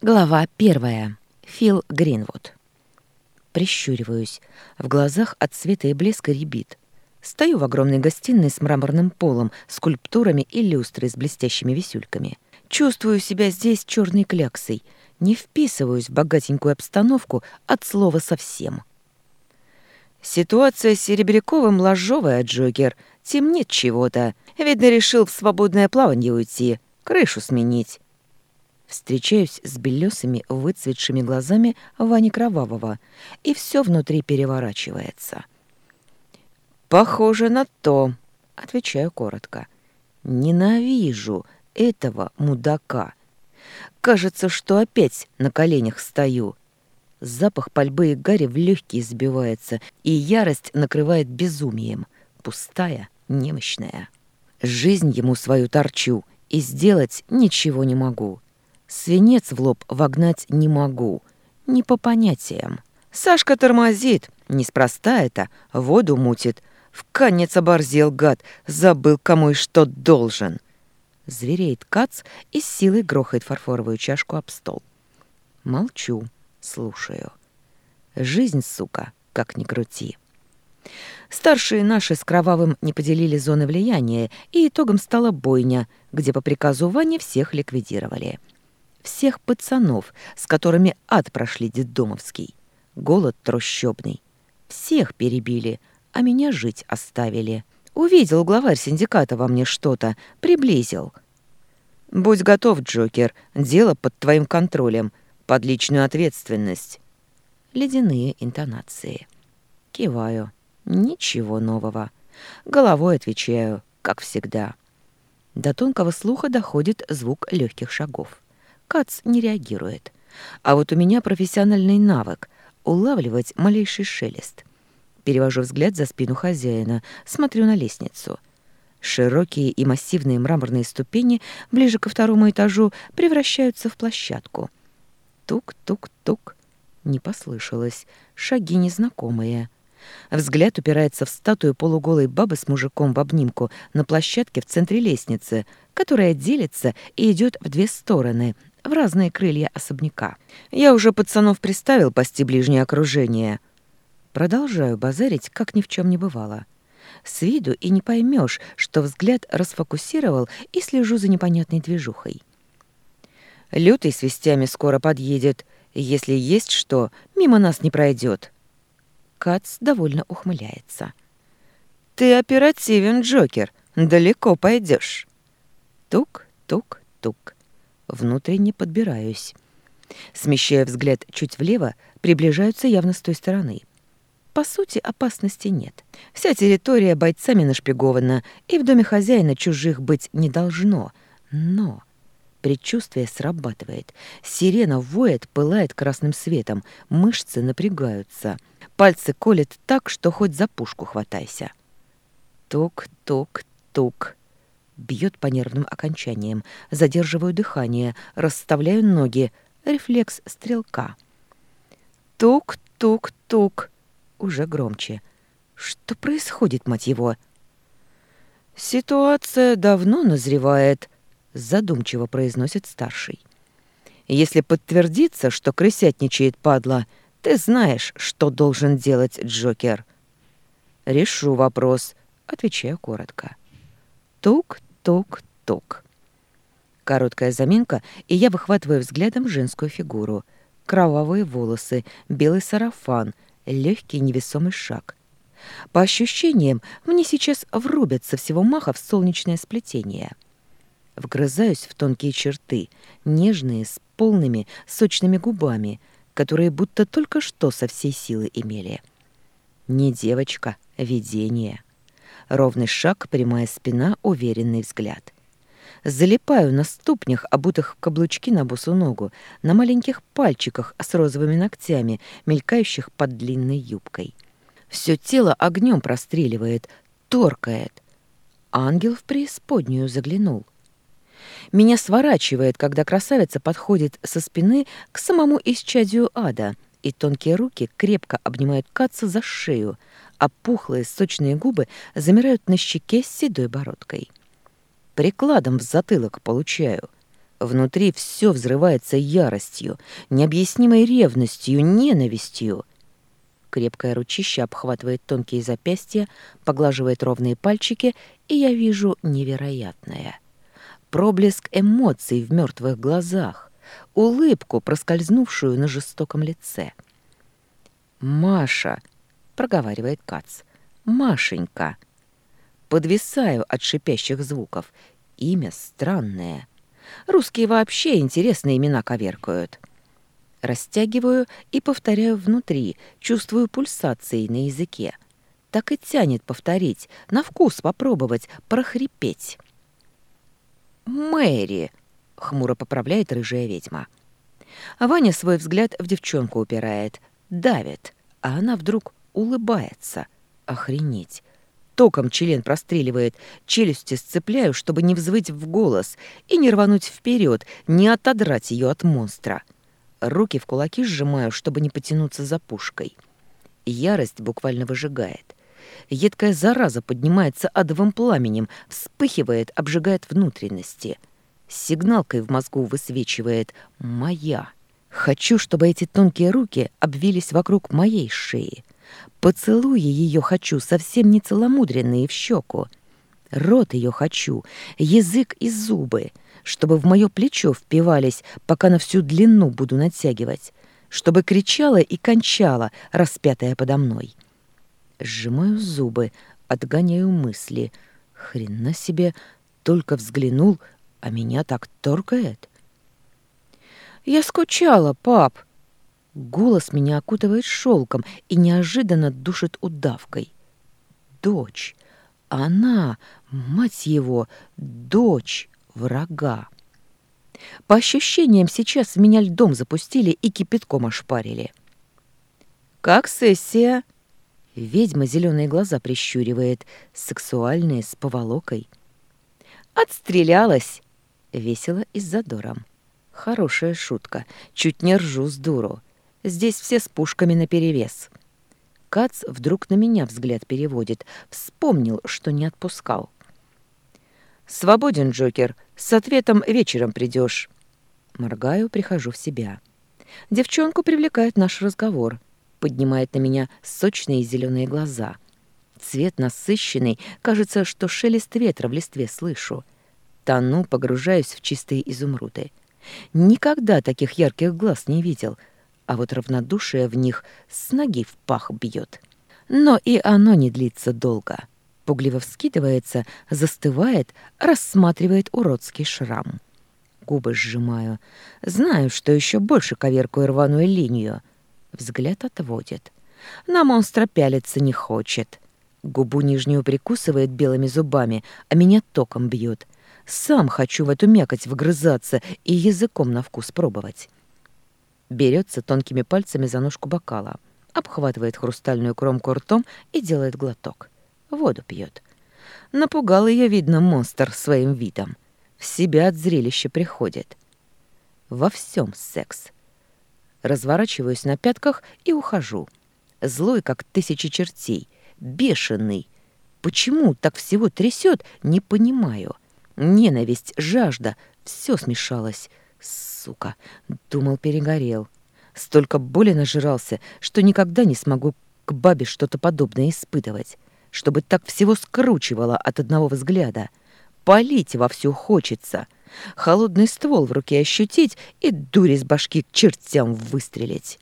Глава первая. Фил Гринвуд. Прищуриваюсь. В глазах от света и блеска рябит. Стою в огромной гостиной с мраморным полом, скульптурами и люстрой с блестящими висюльками. Чувствую себя здесь черной кляксой. Не вписываюсь в богатенькую обстановку от слова совсем. Ситуация с Серебряковым ложовая, Джокер. Темнит чего-то. Видно, решил в свободное плавание уйти, крышу сменить. Встречаюсь с белесыми, выцветшими глазами Вани Кровавого, и все внутри переворачивается. «Похоже на то», — отвечаю коротко. «Ненавижу этого мудака. Кажется, что опять на коленях стою». Запах пальбы и гари в легкие сбивается, и ярость накрывает безумием. Пустая, немощная. Жизнь ему свою торчу, и сделать ничего не могу. Свинец в лоб вогнать не могу, не по понятиям. Сашка тормозит, неспроста это, воду мутит. В конец оборзел гад, забыл, кому и что должен. Звереет кац и с силой грохает фарфоровую чашку об стол. Молчу, слушаю. Жизнь, сука, как ни крути. Старшие наши с Кровавым не поделили зоны влияния, и итогом стала бойня, где по приказу Вани всех ликвидировали всех пацанов, с которыми ад прошли детдомовский. Голод трущобный. Всех перебили, а меня жить оставили. Увидел главарь синдиката во мне что-то, приблизил. «Будь готов, Джокер, дело под твоим контролем, под личную ответственность». Ледяные интонации. Киваю. Ничего нового. Головой отвечаю, как всегда. До тонкого слуха доходит звук легких шагов. Кац не реагирует. А вот у меня профессиональный навык — улавливать малейший шелест. Перевожу взгляд за спину хозяина, смотрю на лестницу. Широкие и массивные мраморные ступени ближе ко второму этажу превращаются в площадку. Тук-тук-тук. Не послышалось. Шаги незнакомые. Взгляд упирается в статую полуголой бабы с мужиком в обнимку на площадке в центре лестницы, которая делится и идет в две стороны, в разные крылья особняка. Я уже пацанов приставил пасти ближнее окружение. Продолжаю базарить, как ни в чем не бывало. С виду и не поймешь, что взгляд расфокусировал и слежу за непонятной движухой. Лютый с вестями скоро подъедет. Если есть что, мимо нас не пройдет. Кац довольно ухмыляется. «Ты оперативен, Джокер. Далеко пойдешь. Тук-тук-тук. Внутренне подбираюсь. Смещая взгляд чуть влево, приближаются явно с той стороны. По сути, опасности нет. Вся территория бойцами нашпигована, и в доме хозяина чужих быть не должно. Но предчувствие срабатывает. Сирена воет, пылает красным светом, мышцы напрягаются. Пальцы колят так, что хоть за пушку хватайся. Тук-тук-тук. Бьет по нервным окончаниям. Задерживаю дыхание, расставляю ноги. Рефлекс стрелка. Тук-тук-тук. Уже громче. Что происходит, мать его? «Ситуация давно назревает», — задумчиво произносит старший. «Если подтвердится, что крысятничает падла, ты знаешь, что должен делать Джокер». «Решу вопрос», — отвечаю коротко. Тук-тук. Тук-тук. Короткая заминка, и я выхватываю взглядом женскую фигуру. Кровавые волосы, белый сарафан, легкий невесомый шаг. По ощущениям, мне сейчас врубят всего маха в солнечное сплетение. Вгрызаюсь в тонкие черты, нежные, с полными, сочными губами, которые будто только что со всей силы имели. Не девочка, видение. Ровный шаг, прямая спина, уверенный взгляд. Залипаю на ступнях, обутых в каблучки на босу ногу, на маленьких пальчиках с розовыми ногтями, мелькающих под длинной юбкой. Все тело огнем простреливает, торкает. Ангел в преисподнюю заглянул. Меня сворачивает, когда красавица подходит со спины к самому исчадию ада — и тонкие руки крепко обнимают Кацу за шею, а пухлые сочные губы замирают на щеке с седой бородкой. Прикладом в затылок получаю. Внутри все взрывается яростью, необъяснимой ревностью, ненавистью. Крепкое ручище обхватывает тонкие запястья, поглаживает ровные пальчики, и я вижу невероятное. Проблеск эмоций в мертвых глазах улыбку, проскользнувшую на жестоком лице. «Маша!» — проговаривает Кац. «Машенька!» Подвисаю от шипящих звуков. Имя странное. Русские вообще интересные имена коверкают. Растягиваю и повторяю внутри, чувствую пульсации на языке. Так и тянет повторить, на вкус попробовать, прохрипеть. «Мэри!» — хмуро поправляет рыжая ведьма. А Ваня свой взгляд в девчонку упирает, давит, а она вдруг улыбается. Охренеть! Током член простреливает, челюсти сцепляю, чтобы не взвыть в голос и не рвануть вперед, не отодрать ее от монстра. Руки в кулаки сжимаю, чтобы не потянуться за пушкой. Ярость буквально выжигает. Едкая зараза поднимается адовым пламенем, вспыхивает, обжигает внутренности — сигналкой в мозгу высвечивает «моя». Хочу, чтобы эти тонкие руки обвились вокруг моей шеи. Поцелуя ее хочу, совсем не целомудренные в щеку. Рот ее хочу, язык и зубы, чтобы в мое плечо впивались, пока на всю длину буду натягивать, чтобы кричала и кончала, распятая подо мной. Сжимаю зубы, отгоняю мысли. Хрена себе, только взглянул, а меня так торкает. «Я скучала, пап!» Голос меня окутывает шелком и неожиданно душит удавкой. «Дочь! Она, мать его, дочь врага!» По ощущениям, сейчас меня льдом запустили и кипятком ошпарили. «Как сессия?» Ведьма зеленые глаза прищуривает, сексуальные, с поволокой. «Отстрелялась!» весело и с задором. Хорошая шутка, чуть не ржу с дуру. Здесь все с пушками наперевес. Кац вдруг на меня взгляд переводит, вспомнил, что не отпускал. «Свободен, Джокер, с ответом вечером придешь. Моргаю, прихожу в себя. Девчонку привлекает наш разговор. Поднимает на меня сочные зеленые глаза. Цвет насыщенный, кажется, что шелест ветра в листве слышу тону, погружаюсь в чистые изумруды. Никогда таких ярких глаз не видел, а вот равнодушие в них с ноги в пах бьет. Но и оно не длится долго. Пугливо вскидывается, застывает, рассматривает уродский шрам. Губы сжимаю. Знаю, что еще больше коверкую рваную линию. Взгляд отводит. На монстра пялиться не хочет. Губу нижнюю прикусывает белыми зубами, а меня током бьет — сам хочу в эту мякоть вгрызаться и языком на вкус пробовать. Берется тонкими пальцами за ножку бокала, обхватывает хрустальную кромку ртом и делает глоток. Воду пьет. Напугал ее, видно, монстр своим видом. В себя от зрелища приходит. Во всем секс. Разворачиваюсь на пятках и ухожу. Злой, как тысячи чертей. Бешеный. Почему так всего трясет, не понимаю. — ненависть, жажда, все смешалось. Сука, думал, перегорел. Столько боли нажирался, что никогда не смогу к бабе что-то подобное испытывать. Чтобы так всего скручивало от одного взгляда. Полить вовсю хочется. Холодный ствол в руке ощутить и дури с башки к чертям выстрелить.